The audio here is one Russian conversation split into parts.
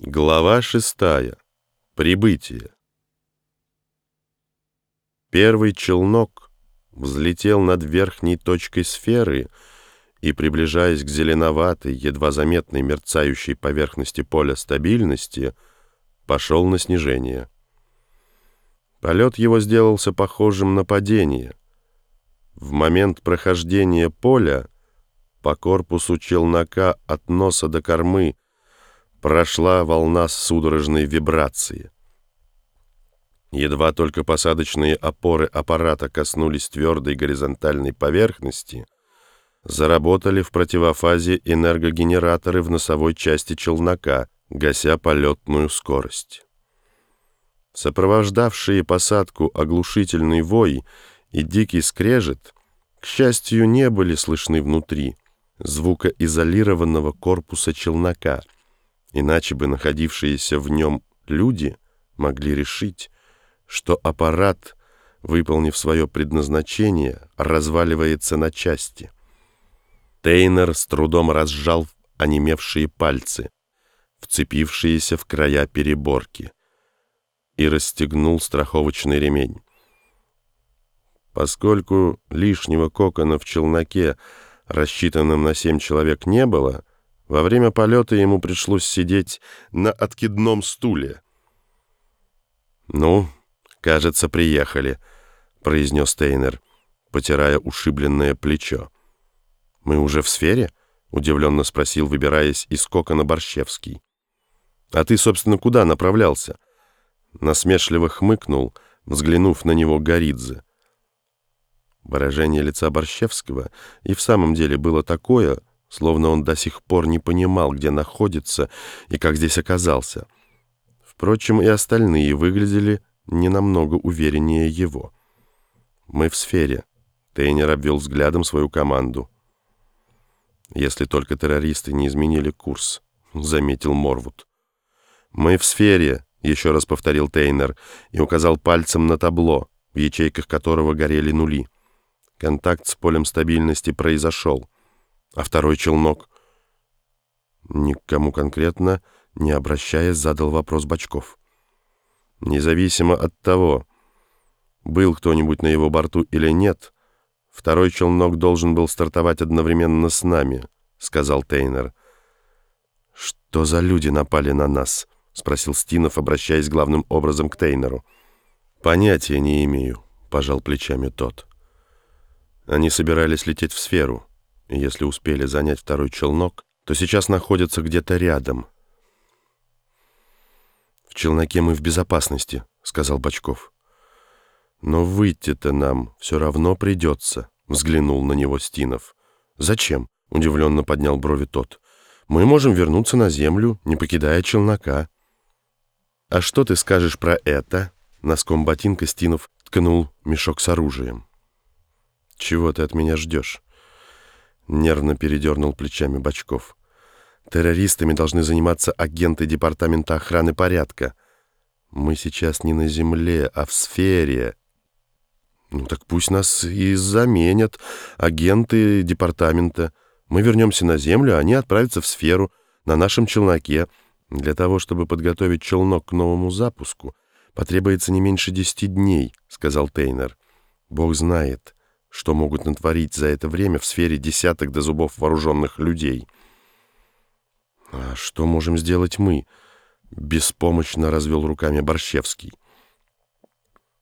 Глава шестая. Прибытие. Первый челнок взлетел над верхней точкой сферы и, приближаясь к зеленоватой, едва заметной мерцающей поверхности поля стабильности, пошел на снижение. Полет его сделался похожим на падение. В момент прохождения поля по корпусу челнока от носа до кормы – прошла волна судорожной вибрации. Едва только посадочные опоры аппарата коснулись твердой горизонтальной поверхности, заработали в противофазе энергогенераторы в носовой части челнока, гася полетную скорость. Сопровождавшие посадку оглушительный вой и дикий скрежет, к счастью, не были слышны внутри звукоизолированного корпуса челнока — Иначе бы находившиеся в нем люди могли решить, что аппарат, выполнив свое предназначение, разваливается на части. Тейнер с трудом разжал онемевшие пальцы, вцепившиеся в края переборки, и расстегнул страховочный ремень. Поскольку лишнего кокона в челноке, рассчитанном на семь человек, не было, во время полета ему пришлось сидеть на откидном стуле. «Ну, кажется, приехали», — произнес Тейнер, потирая ушибленное плечо. «Мы уже в сфере?» — удивленно спросил, выбираясь из кокона Борщевский. «А ты, собственно, куда направлялся?» Насмешливо хмыкнул, взглянув на него Горидзе. Выражение лица Борщевского и в самом деле было такое, словно он до сих пор не понимал, где находится и как здесь оказался. Впрочем, и остальные выглядели не намного увереннее его. «Мы в сфере», — Тейнер обвел взглядом свою команду. «Если только террористы не изменили курс», — заметил Морвуд. «Мы в сфере», — еще раз повторил Тейнер и указал пальцем на табло, в ячейках которого горели нули. Контакт с полем стабильности произошел. А второй челнок? Никому конкретно, не обращаясь, задал вопрос Бочков. Независимо от того, был кто-нибудь на его борту или нет, второй челнок должен был стартовать одновременно с нами, сказал Тейнер. Что за люди напали на нас? спросил Стинов, обращаясь главным образом к Тейнеру. Понятия не имею, пожал плечами тот. Они собирались лететь в сферу. Если успели занять второй челнок, то сейчас находятся где-то рядом. «В челноке мы в безопасности», — сказал Бочков. «Но выйти-то нам все равно придется», — взглянул на него Стинов. «Зачем?» — удивленно поднял брови тот. «Мы можем вернуться на землю, не покидая челнока». «А что ты скажешь про это?» Носком ботинка Стинов ткнул мешок с оружием. «Чего ты от меня ждешь?» Нервно передернул плечами Бочков. Террористами должны заниматься агенты Департамента охраны порядка. Мы сейчас не на земле, а в сфере. Ну так пусть нас и заменят агенты департамента. Мы вернемся на землю, а они отправятся в сферу на нашем челноке. Для того, чтобы подготовить челнок к новому запуску, потребуется не меньше десяти дней, сказал Тейнер. Бог знает, что могут натворить за это время в сфере десяток до зубов вооруженных людей. «А что можем сделать мы?» — беспомощно развел руками Борщевский.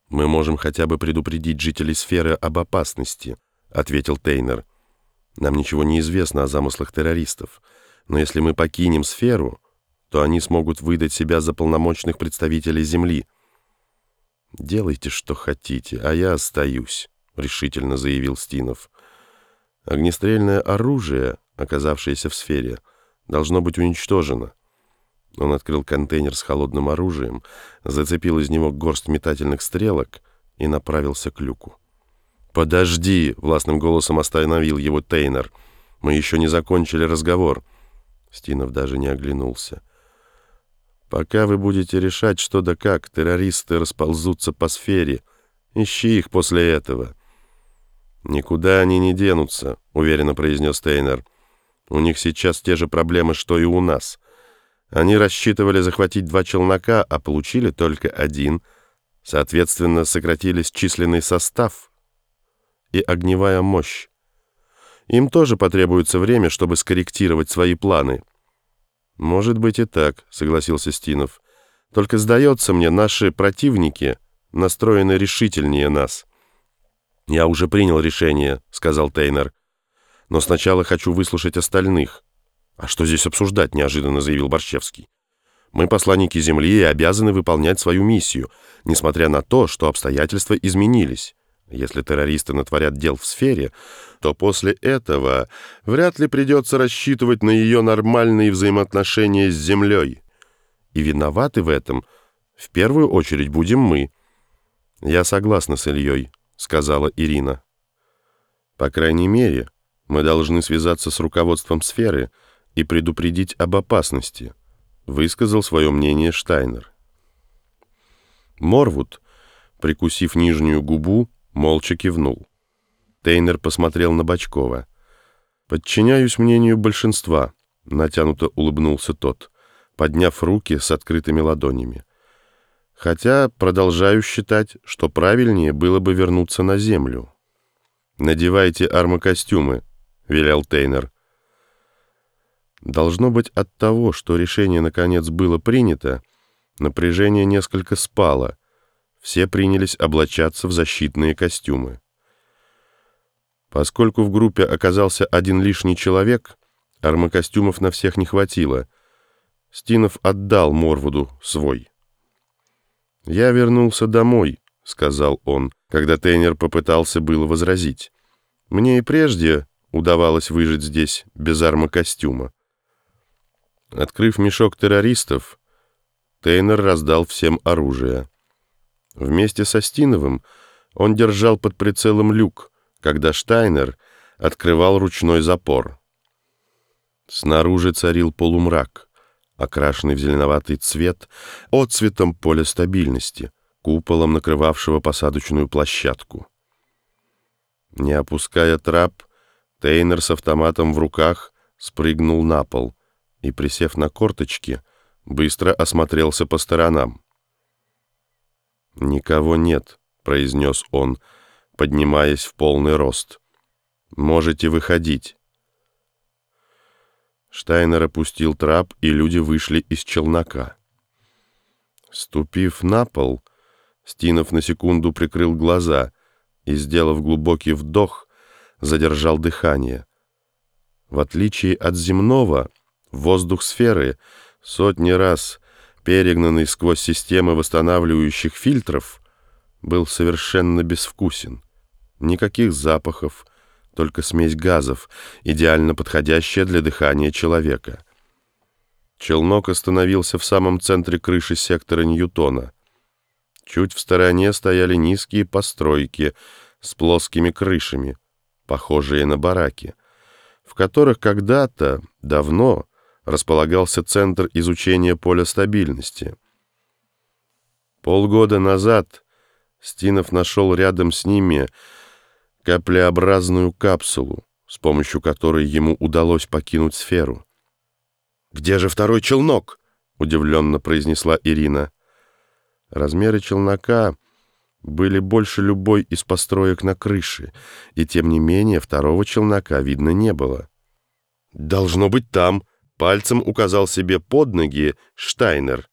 «Мы можем хотя бы предупредить жителей сферы об опасности», — ответил Тейнер. «Нам ничего не известно о замыслах террористов, но если мы покинем сферу, то они смогут выдать себя за полномочных представителей Земли. Делайте, что хотите, а я остаюсь». — решительно заявил Стинов. «Огнестрельное оружие, оказавшееся в сфере, должно быть уничтожено». Он открыл контейнер с холодным оружием, зацепил из него горсть метательных стрелок и направился к люку. «Подожди!» — властным голосом остановил его Тейнер. «Мы еще не закончили разговор». Стинов даже не оглянулся. «Пока вы будете решать, что да как, террористы расползутся по сфере. Ищи их после этого». «Никуда они не денутся», — уверенно произнес Тейнер. «У них сейчас те же проблемы, что и у нас. Они рассчитывали захватить два челнока, а получили только один. Соответственно, сократились численный состав и огневая мощь. Им тоже потребуется время, чтобы скорректировать свои планы. «Может быть и так», — согласился Стинов. «Только, сдается мне, наши противники настроены решительнее нас». «Я уже принял решение», — сказал Тейнер. «Но сначала хочу выслушать остальных». «А что здесь обсуждать?» — неожиданно заявил Борщевский. «Мы посланники Земли и обязаны выполнять свою миссию, несмотря на то, что обстоятельства изменились. Если террористы натворят дел в сфере, то после этого вряд ли придется рассчитывать на ее нормальные взаимоотношения с Землей. И виноваты в этом в первую очередь будем мы». «Я согласна с Ильей», — сказала Ирина. «По крайней мере, мы должны связаться с руководством сферы», и предупредить об опасности, высказал свое мнение Штайнер. Морвуд, прикусив нижнюю губу, молча кивнул. Тейнер посмотрел на Бочкова. «Подчиняюсь мнению большинства», — натянуто улыбнулся тот, подняв руки с открытыми ладонями. «Хотя продолжаю считать, что правильнее было бы вернуться на землю». «Надевайте армокостюмы», — велел Тейнер. Должно быть от того, что решение наконец было принято, напряжение несколько спало, все принялись облачаться в защитные костюмы. Поскольку в группе оказался один лишний человек, армокостюмов на всех не хватило. Стинов отдал Морвуду свой. «Я вернулся домой», — сказал он, когда Тейнер попытался было возразить. «Мне и прежде удавалось выжить здесь без армокостюма. Открыв мешок террористов, Тейнер раздал всем оружие. Вместе со Стиновым он держал под прицелом люк, когда Штайнер открывал ручной запор. Снаружи царил полумрак, окрашенный в зеленоватый цвет, отцветом поля стабильности, куполом накрывавшего посадочную площадку. Не опуская трап, Тейнер с автоматом в руках спрыгнул на пол и, присев на корточки, быстро осмотрелся по сторонам. «Никого нет», — произнес он, поднимаясь в полный рост. «Можете выходить». Штайнер опустил трап, и люди вышли из челнока. Ступив на пол, Стинов на секунду прикрыл глаза и, сделав глубокий вдох, задержал дыхание. В отличие от земного, Воздух сферы, сотни раз перегнанный сквозь системы восстанавливающих фильтров, был совершенно безвкусен. Никаких запахов, только смесь газов, идеально подходящая для дыхания человека. Челнок остановился в самом центре крыши сектора Ньютона. Чуть в стороне стояли низкие постройки с плоскими крышами, похожие на бараки, в которых когда-то, давно, располагался Центр изучения поля стабильности. Полгода назад Стинов нашел рядом с ними каплеобразную капсулу, с помощью которой ему удалось покинуть сферу. «Где же второй челнок?» — удивленно произнесла Ирина. Размеры челнока были больше любой из построек на крыше, и тем не менее второго челнока видно не было. «Должно быть там», Пальцем указал себе под ноги Штайнер.